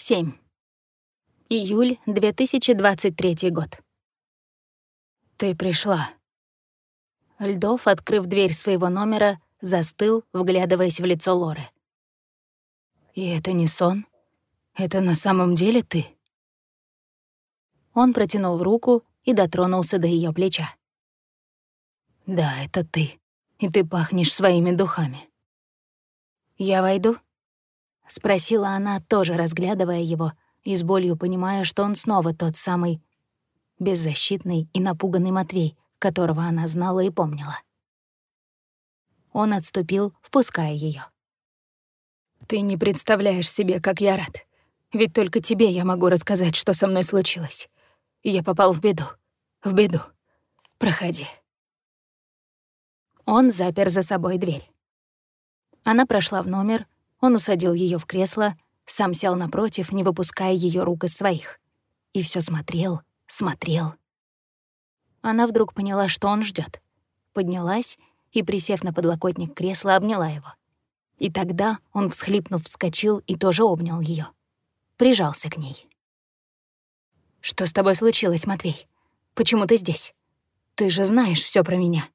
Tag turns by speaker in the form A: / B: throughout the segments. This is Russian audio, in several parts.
A: 7. Июль 2023 год. «Ты пришла». Льдов, открыв дверь своего номера, застыл, вглядываясь в лицо Лоры. «И это не сон? Это на самом деле ты?» Он протянул руку и дотронулся до ее плеча. «Да, это ты. И ты пахнешь своими духами». «Я войду?» — спросила она, тоже разглядывая его, и с болью понимая, что он снова тот самый беззащитный и напуганный Матвей, которого она знала и помнила. Он отступил, впуская ее. «Ты не представляешь себе, как я рад. Ведь только тебе я могу рассказать, что со мной случилось. Я попал в беду. В беду. Проходи». Он запер за собой дверь. Она прошла в номер, он усадил ее в кресло, сам сел напротив, не выпуская ее рук из своих. И все смотрел, смотрел. Она вдруг поняла, что он ждет, Поднялась и, присев на подлокотник кресла, обняла его. И тогда он, всхлипнув, вскочил и тоже обнял ее, Прижался к ней. «Что с тобой случилось, Матвей? Почему ты здесь? Ты же знаешь все про меня».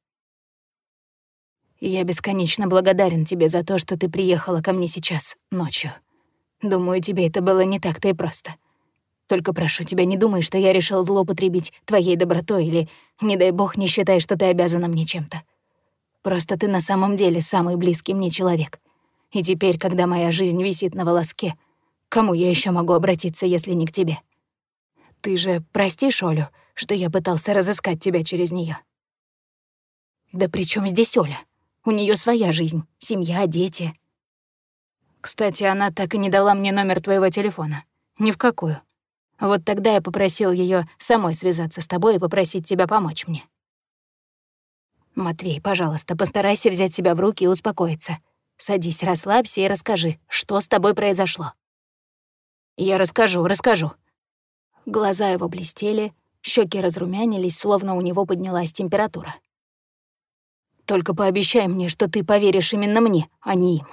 A: Я бесконечно благодарен тебе за то, что ты приехала ко мне сейчас, ночью. Думаю, тебе это было не так-то и просто. Только прошу тебя, не думай, что я решил злоупотребить твоей добротой или, не дай бог, не считай, что ты обязана мне чем-то. Просто ты на самом деле самый близкий мне человек. И теперь, когда моя жизнь висит на волоске, кому я еще могу обратиться, если не к тебе? Ты же простишь Олю, что я пытался разыскать тебя через нее. Да при чем здесь Оля? У нее своя жизнь, семья, дети. Кстати, она так и не дала мне номер твоего телефона. Ни в какую. Вот тогда я попросил ее самой связаться с тобой и попросить тебя помочь мне. Матвей, пожалуйста, постарайся взять себя в руки и успокоиться. Садись, расслабься и расскажи, что с тобой произошло. Я расскажу, расскажу. Глаза его блестели, щеки разрумянились, словно у него поднялась температура. Только пообещай мне, что ты поверишь именно мне, а не им».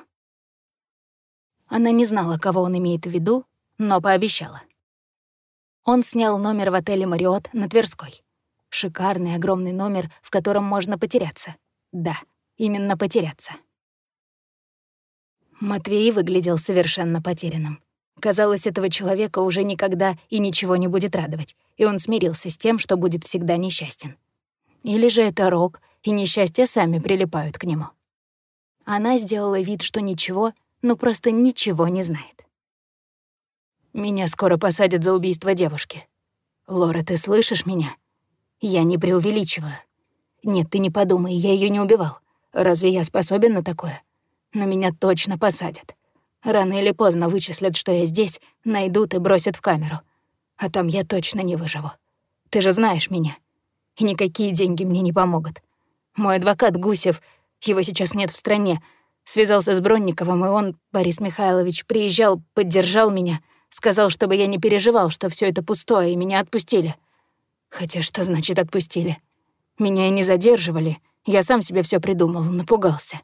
A: Она не знала, кого он имеет в виду, но пообещала. Он снял номер в отеле «Мариот» на Тверской. Шикарный огромный номер, в котором можно потеряться. Да, именно потеряться. Матвей выглядел совершенно потерянным. Казалось, этого человека уже никогда и ничего не будет радовать, и он смирился с тем, что будет всегда несчастен. Или же это рок, и несчастья сами прилипают к нему. Она сделала вид, что ничего, ну просто ничего не знает. «Меня скоро посадят за убийство девушки. Лора, ты слышишь меня? Я не преувеличиваю. Нет, ты не подумай, я ее не убивал. Разве я способен на такое? Но меня точно посадят. Рано или поздно вычислят, что я здесь, найдут и бросят в камеру. А там я точно не выживу. Ты же знаешь меня. И никакие деньги мне не помогут. Мой адвокат Гусев, его сейчас нет в стране, связался с Бронниковым, и он, Борис Михайлович, приезжал, поддержал меня, сказал, чтобы я не переживал, что все это пустое, и меня отпустили. Хотя что значит отпустили? Меня и не задерживали, я сам себе все придумал, напугался.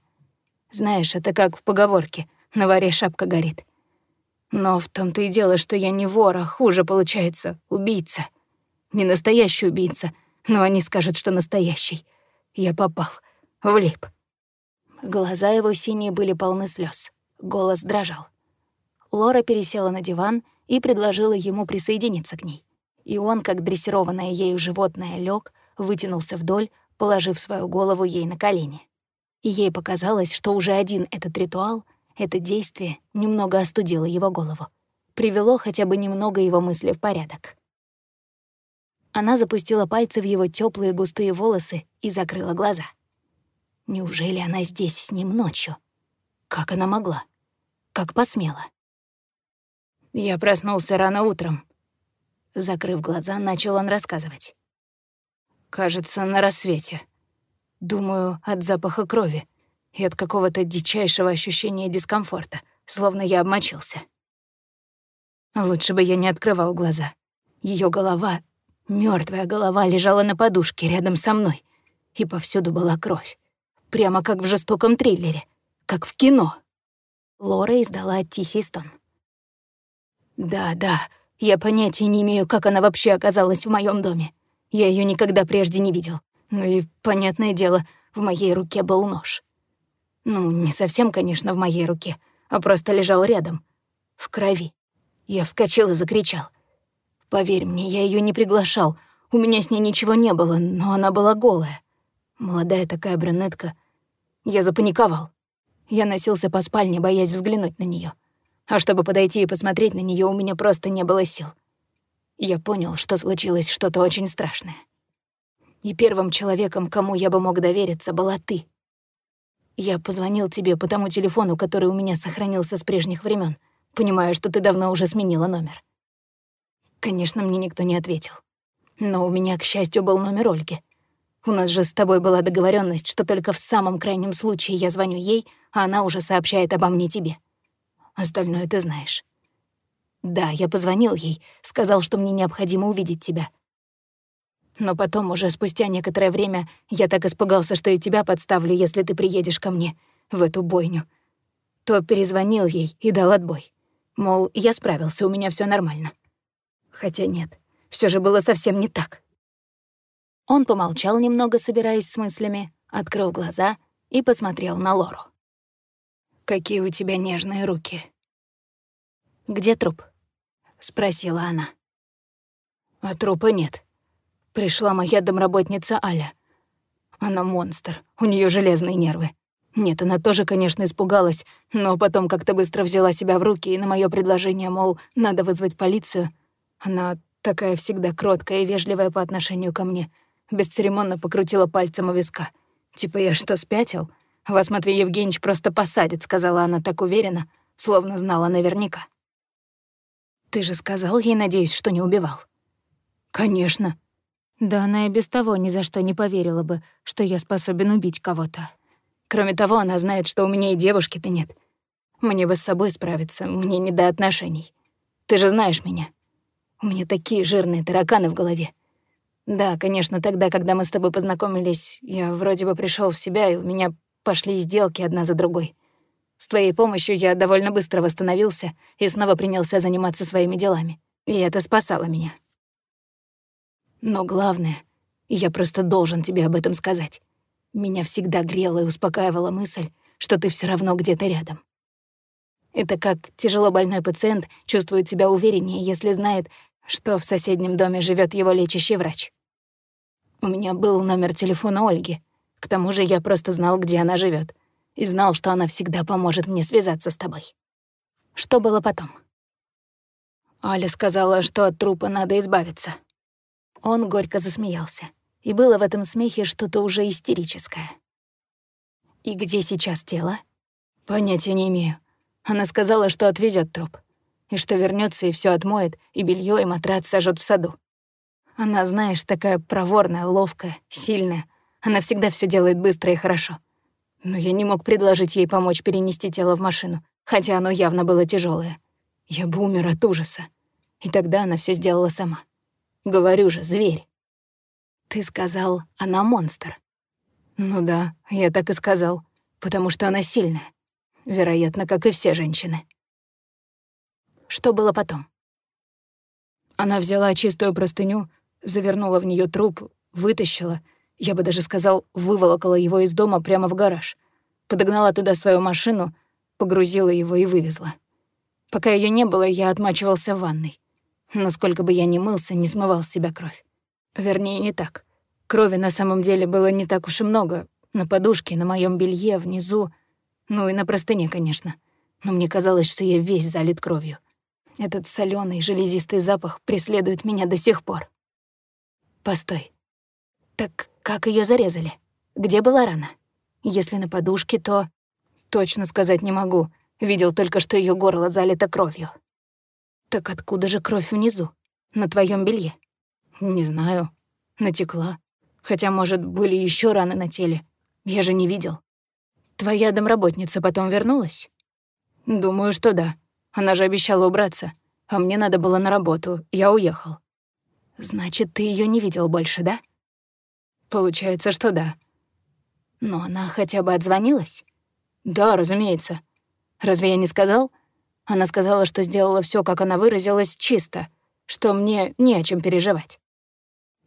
A: Знаешь, это как в поговорке «на варе шапка горит». Но в том-то и дело, что я не вор, а хуже получается, убийца. Не настоящий убийца, но они скажут, что настоящий. Я попал. Влип. Глаза его синие были полны слез. Голос дрожал. Лора пересела на диван и предложила ему присоединиться к ней. И он, как дрессированное ею животное, лег, вытянулся вдоль, положив свою голову ей на колени. И ей показалось, что уже один этот ритуал, это действие, немного остудило его голову. Привело хотя бы немного его мысли в порядок. Она запустила пальцы в его теплые густые волосы и закрыла глаза. Неужели она здесь с ним ночью? Как она могла? Как посмела? Я проснулся рано утром. Закрыв глаза, начал он рассказывать. Кажется, на рассвете. Думаю, от запаха крови и от какого-то дичайшего ощущения дискомфорта, словно я обмочился. Лучше бы я не открывал глаза. Ее голова Мертвая голова лежала на подушке рядом со мной, и повсюду была кровь. Прямо как в жестоком триллере, как в кино. Лора издала тихий стон. Да, да, я понятия не имею, как она вообще оказалась в моем доме. Я ее никогда прежде не видел. Ну и, понятное дело, в моей руке был нож. Ну, не совсем, конечно, в моей руке, а просто лежал рядом, в крови. Я вскочил и закричал. Поверь мне, я ее не приглашал. У меня с ней ничего не было, но она была голая. Молодая такая брюнетка. Я запаниковал. Я носился по спальне, боясь взглянуть на нее. А чтобы подойти и посмотреть на нее, у меня просто не было сил. Я понял, что случилось что-то очень страшное. И первым человеком, кому я бы мог довериться, была ты. Я позвонил тебе по тому телефону, который у меня сохранился с прежних времен, понимая, что ты давно уже сменила номер. Конечно, мне никто не ответил. Но у меня, к счастью, был номер Ольги. У нас же с тобой была договоренность, что только в самом крайнем случае я звоню ей, а она уже сообщает обо мне тебе. Остальное ты знаешь. Да, я позвонил ей, сказал, что мне необходимо увидеть тебя. Но потом, уже спустя некоторое время, я так испугался, что и тебя подставлю, если ты приедешь ко мне, в эту бойню. То перезвонил ей и дал отбой. Мол, я справился, у меня все нормально. Хотя нет, все же было совсем не так. Он помолчал немного, собираясь с мыслями, открыл глаза и посмотрел на Лору. «Какие у тебя нежные руки». «Где труп?» — спросила она. «А трупа нет. Пришла моя домработница Аля. Она монстр, у нее железные нервы. Нет, она тоже, конечно, испугалась, но потом как-то быстро взяла себя в руки, и на мое предложение, мол, надо вызвать полицию — она такая всегда кроткая и вежливая по отношению ко мне. Бесцеремонно покрутила пальцем у виска. Типа я что, спятил? Вас Матвей Евгеньевич просто посадит, сказала она так уверенно, словно знала наверняка. Ты же сказал ей, надеюсь, что не убивал? Конечно. Да она и без того ни за что не поверила бы, что я способен убить кого-то. Кроме того, она знает, что у меня и девушки-то нет. Мне бы с собой справиться, мне не до отношений. Ты же знаешь меня. У меня такие жирные тараканы в голове. Да, конечно, тогда, когда мы с тобой познакомились, я вроде бы пришел в себя, и у меня пошли сделки одна за другой. С твоей помощью я довольно быстро восстановился и снова принялся заниматься своими делами. И это спасало меня. Но главное, я просто должен тебе об этом сказать. Меня всегда грела и успокаивала мысль, что ты все равно где-то рядом. Это как тяжело больной пациент чувствует себя увереннее, если знает, что в соседнем доме живет его лечащий врач. У меня был номер телефона Ольги. К тому же я просто знал, где она живет, и знал, что она всегда поможет мне связаться с тобой. Что было потом? Аля сказала, что от трупа надо избавиться. Он горько засмеялся, и было в этом смехе что-то уже истерическое. «И где сейчас тело?» «Понятия не имею. Она сказала, что отвезет труп. И что вернется и все отмоет, и белье, и матрац сожжет в саду. Она, знаешь, такая проворная, ловкая, сильная. Она всегда все делает быстро и хорошо. Но я не мог предложить ей помочь перенести тело в машину, хотя оно явно было тяжелое. Я бы умер от ужаса. И тогда она все сделала сама. Говорю же, зверь. Ты сказал, она монстр. Ну да, я так и сказал, потому что она сильная. Вероятно, как и все женщины. Что было потом? Она взяла чистую простыню, завернула в нее труп, вытащила, я бы даже сказал, выволокала его из дома прямо в гараж, подогнала туда свою машину, погрузила его и вывезла. Пока ее не было, я отмачивался в ванной. Насколько бы я ни мылся, не смывал с себя кровь. Вернее, не так. Крови на самом деле было не так уж и много. На подушке, на моем белье, внизу — ну и на простыне, конечно. Но мне казалось, что я весь залит кровью. Этот соленый железистый запах преследует меня до сих пор. Постой. Так как ее зарезали? Где была рана? Если на подушке, то... Точно сказать не могу. Видел только, что ее горло залито кровью. Так откуда же кровь внизу? На твоем белье? Не знаю. Натекла. Хотя, может, были еще раны на теле. Я же не видел. Твоя домработница потом вернулась? Думаю, что да. Она же обещала убраться. А мне надо было на работу. Я уехал. Значит, ты ее не видел больше, да? Получается, что да. Но она хотя бы отзвонилась? Да, разумеется. Разве я не сказал? Она сказала, что сделала все, как она выразилась, чисто, что мне не о чем переживать.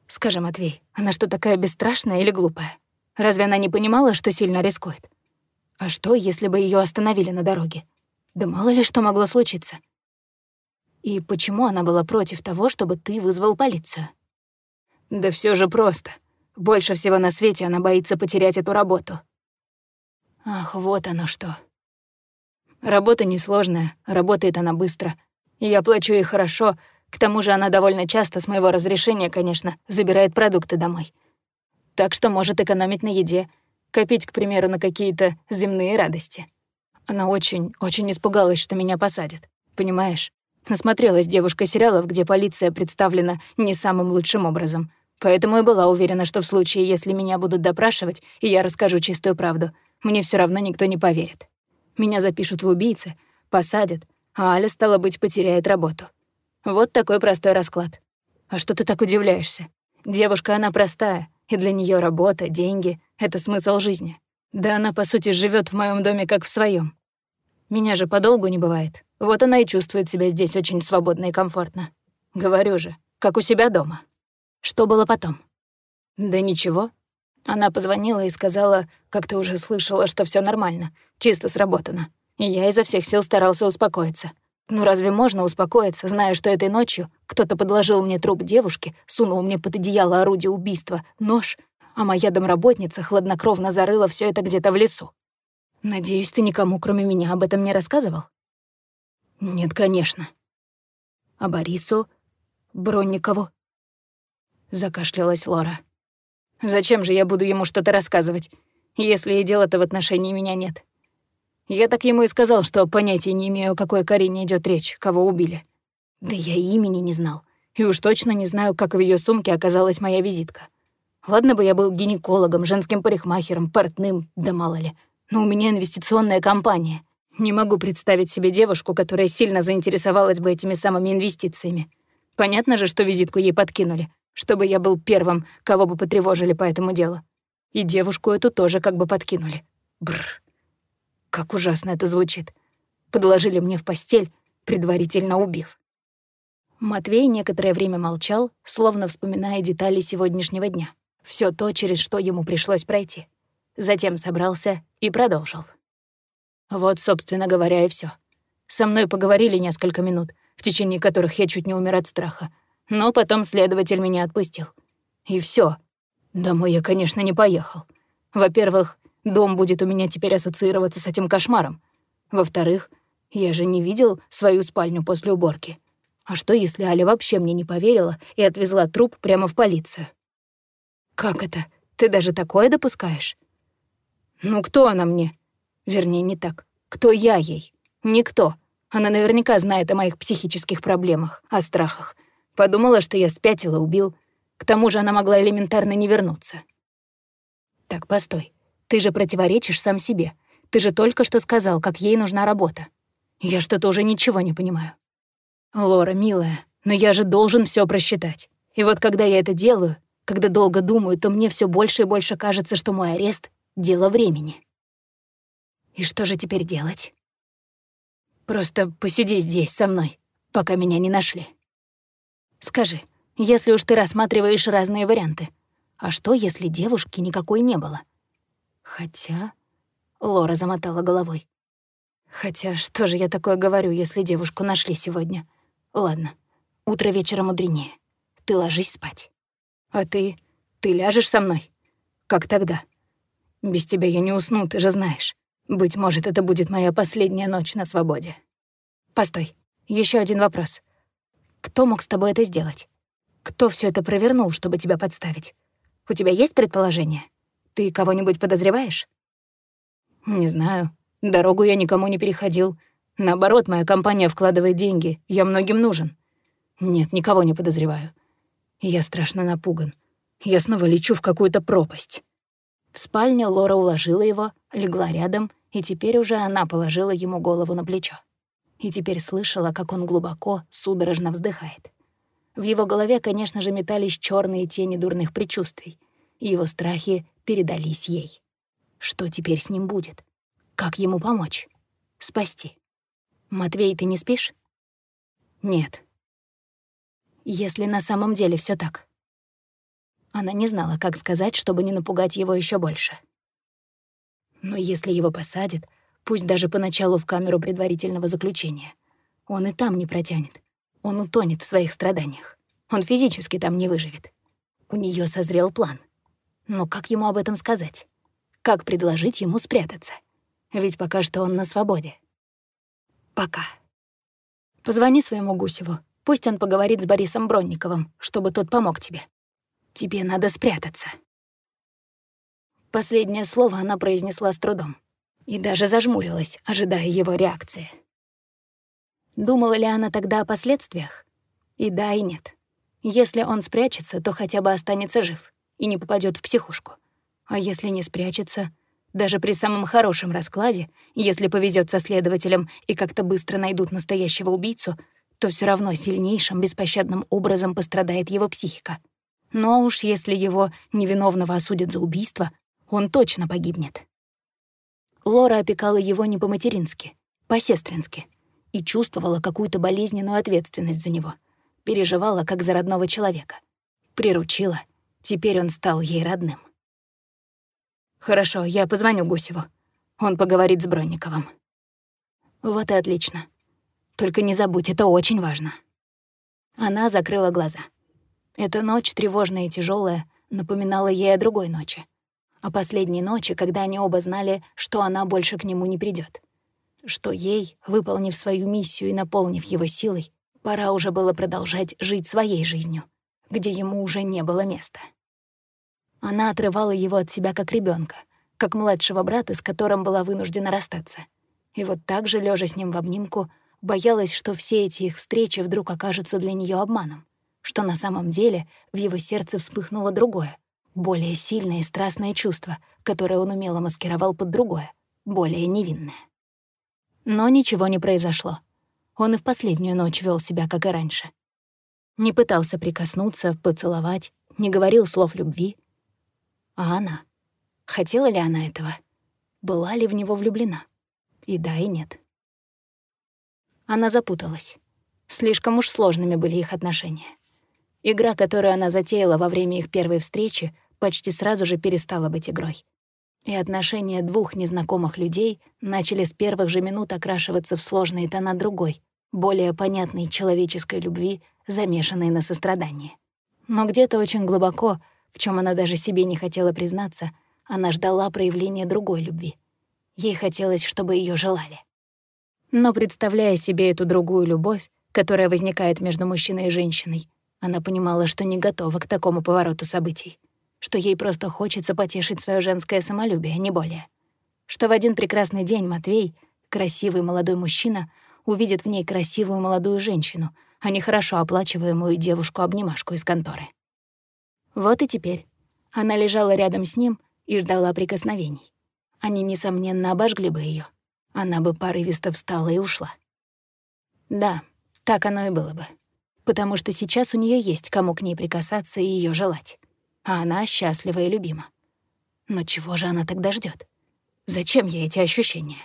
A: Скажи, Матвей, она что, такая бесстрашная или глупая? Разве она не понимала, что сильно рискует? А что, если бы ее остановили на дороге? Да мало ли что могло случиться. И почему она была против того, чтобы ты вызвал полицию? Да все же просто. Больше всего на свете она боится потерять эту работу. Ах, вот оно что. Работа несложная, работает она быстро. Я плачу ей хорошо, к тому же она довольно часто, с моего разрешения, конечно, забирает продукты домой. Так что может экономить на еде, копить, к примеру, на какие-то земные радости. Она очень, очень испугалась, что меня посадят. Понимаешь? Насмотрелась девушка сериалов, где полиция представлена не самым лучшим образом. Поэтому и была уверена, что в случае, если меня будут допрашивать, и я расскажу чистую правду, мне все равно никто не поверит. Меня запишут в убийцы, посадят, а Аля, стало быть, потеряет работу. Вот такой простой расклад. А что ты так удивляешься? Девушка, она простая, и для нее работа, деньги — это смысл жизни. Да она, по сути, живет в моем доме как в своем. Меня же подолгу не бывает. Вот она и чувствует себя здесь очень свободно и комфортно. Говорю же, как у себя дома. Что было потом? Да ничего. Она позвонила и сказала, как ты уже слышала, что все нормально, чисто сработано. И я изо всех сил старался успокоиться. Ну разве можно успокоиться, зная, что этой ночью кто-то подложил мне труп девушки, сунул мне под одеяло орудие убийства, нож, а моя домработница хладнокровно зарыла все это где-то в лесу? Надеюсь, ты никому, кроме меня, об этом не рассказывал? Нет, конечно. А Борису? Бронникову? Закашлялась Лора. Зачем же я буду ему что-то рассказывать, если и дела-то в отношении меня нет? Я так ему и сказал, что понятия не имею, о какой Карине идет речь, кого убили. Да я и имени не знал. И уж точно не знаю, как в ее сумке оказалась моя визитка. Ладно бы я был гинекологом, женским парикмахером, портным, да мало ли. Но у меня инвестиционная компания. Не могу представить себе девушку, которая сильно заинтересовалась бы этими самыми инвестициями. Понятно же, что визитку ей подкинули, чтобы я был первым, кого бы потревожили по этому делу. И девушку эту тоже как бы подкинули. Бррр. Как ужасно это звучит. Подложили мне в постель, предварительно убив. Матвей некоторое время молчал, словно вспоминая детали сегодняшнего дня. Все то, через что ему пришлось пройти. Затем собрался и продолжил. Вот, собственно говоря, и все. Со мной поговорили несколько минут, в течение которых я чуть не умер от страха. Но потом следователь меня отпустил. И все. Домой я, конечно, не поехал. Во-первых, дом будет у меня теперь ассоциироваться с этим кошмаром. Во-вторых, я же не видел свою спальню после уборки. А что, если Аля вообще мне не поверила и отвезла труп прямо в полицию? Как это? Ты даже такое допускаешь? Ну, кто она мне? Вернее, не так. Кто я ей? Никто. Она наверняка знает о моих психических проблемах, о страхах. Подумала, что я спятила, убил. К тому же она могла элементарно не вернуться. Так, постой. Ты же противоречишь сам себе. Ты же только что сказал, как ей нужна работа. Я что-то уже ничего не понимаю. Лора, милая, но я же должен все просчитать. И вот когда я это делаю, когда долго думаю, то мне все больше и больше кажется, что мой арест — дело времени. И что же теперь делать? Просто посиди здесь со мной, пока меня не нашли. Скажи, если уж ты рассматриваешь разные варианты, а что, если девушки никакой не было? Хотя... Лора замотала головой. Хотя, что же я такое говорю, если девушку нашли сегодня? Ладно, утро вечера мудренее. Ты ложись спать. А ты... ты ляжешь со мной? Как тогда? Без тебя я не усну, ты же знаешь. Быть может, это будет моя последняя ночь на свободе. Постой, еще один вопрос. Кто мог с тобой это сделать? Кто все это провернул, чтобы тебя подставить? У тебя есть предположение? Ты кого-нибудь подозреваешь? Не знаю. Дорогу я никому не переходил. Наоборот, моя компания вкладывает деньги. Я многим нужен. Нет, никого не подозреваю. Я страшно напуган. Я снова лечу в какую-то пропасть. В спальне Лора уложила его, легла рядом и теперь уже она положила ему голову на плечо. И теперь слышала, как он глубоко, судорожно вздыхает. В его голове, конечно же, метались черные тени дурных предчувствий, и его страхи передались ей. Что теперь с ним будет? Как ему помочь? Спасти? «Матвей, ты не спишь?» «Нет». «Если на самом деле все так?» Она не знала, как сказать, чтобы не напугать его еще больше. Но если его посадят, пусть даже поначалу в камеру предварительного заключения, он и там не протянет. Он утонет в своих страданиях. Он физически там не выживет. У нее созрел план. Но как ему об этом сказать? Как предложить ему спрятаться? Ведь пока что он на свободе. Пока. Позвони своему Гусеву. Пусть он поговорит с Борисом Бронниковым, чтобы тот помог тебе. Тебе надо спрятаться. Последнее слово она произнесла с трудом и даже зажмурилась, ожидая его реакции. Думала ли она тогда о последствиях? И да, и нет. Если он спрячется, то хотя бы останется жив и не попадет в психушку. А если не спрячется, даже при самом хорошем раскладе, если повезет со следователем и как-то быстро найдут настоящего убийцу, то все равно сильнейшим, беспощадным образом пострадает его психика. Но уж если его невиновного осудят за убийство, он точно погибнет. Лора опекала его не по-матерински, по-сестрински, и чувствовала какую-то болезненную ответственность за него, переживала как за родного человека. Приручила, теперь он стал ей родным. «Хорошо, я позвоню Гусеву. Он поговорит с Бронниковым». «Вот и отлично. Только не забудь, это очень важно». Она закрыла глаза. Эта ночь, тревожная и тяжелая, напоминала ей о другой ночи. О последней ночи, когда они оба знали, что она больше к нему не придет, Что ей, выполнив свою миссию и наполнив его силой, пора уже было продолжать жить своей жизнью, где ему уже не было места. Она отрывала его от себя как ребенка, как младшего брата, с которым была вынуждена расстаться. И вот так же, лежа с ним в обнимку, боялась, что все эти их встречи вдруг окажутся для нее обманом, что на самом деле в его сердце вспыхнуло другое, более сильное и страстное чувство, которое он умело маскировал под другое, более невинное. Но ничего не произошло. Он и в последнюю ночь вел себя, как и раньше. Не пытался прикоснуться, поцеловать, не говорил слов любви — а она? Хотела ли она этого? Была ли в него влюблена? И да, и нет. Она запуталась. Слишком уж сложными были их отношения. Игра, которую она затеяла во время их первой встречи, почти сразу же перестала быть игрой. И отношения двух незнакомых людей начали с первых же минут окрашиваться в сложные тона другой, более понятной человеческой любви, замешанной на сострадании. Но где-то очень глубоко в чем она даже себе не хотела признаться, она ждала проявления другой любви. Ей хотелось, чтобы ее желали. Но представляя себе эту другую любовь, которая возникает между мужчиной и женщиной, она понимала, что не готова к такому повороту событий, что ей просто хочется потешить свое женское самолюбие, не более. Что в один прекрасный день Матвей, красивый молодой мужчина, увидит в ней красивую молодую женщину, а не хорошо оплачиваемую девушку-обнимашку из конторы. Вот и теперь. Она лежала рядом с ним и ждала прикосновений. Они, несомненно, обожгли бы ее. Она бы порывисто встала и ушла. Да, так оно и было бы. Потому что сейчас у нее есть кому к ней прикасаться и ее желать. А она счастлива и любима. Но чего же она тогда ждет? Зачем ей эти ощущения?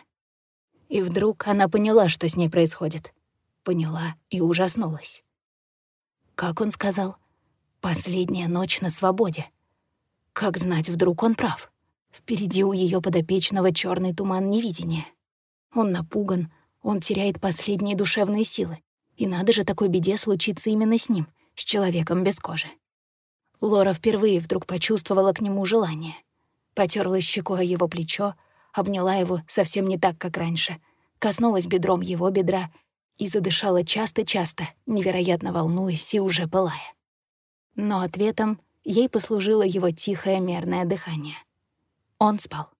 A: И вдруг она поняла, что с ней происходит. Поняла и ужаснулась. Как он сказал? Последняя ночь на свободе. Как знать, вдруг он прав. Впереди у ее подопечного черный туман невидения. Он напуган, он теряет последние душевные силы. И надо же такой беде случиться именно с ним, с человеком без кожи. Лора впервые вдруг почувствовала к нему желание. Потерла щекой его плечо, обняла его совсем не так, как раньше, коснулась бедром его бедра и задышала часто-часто, невероятно волнуясь и уже пылая. Но ответом ей послужило его тихое мерное дыхание. Он спал.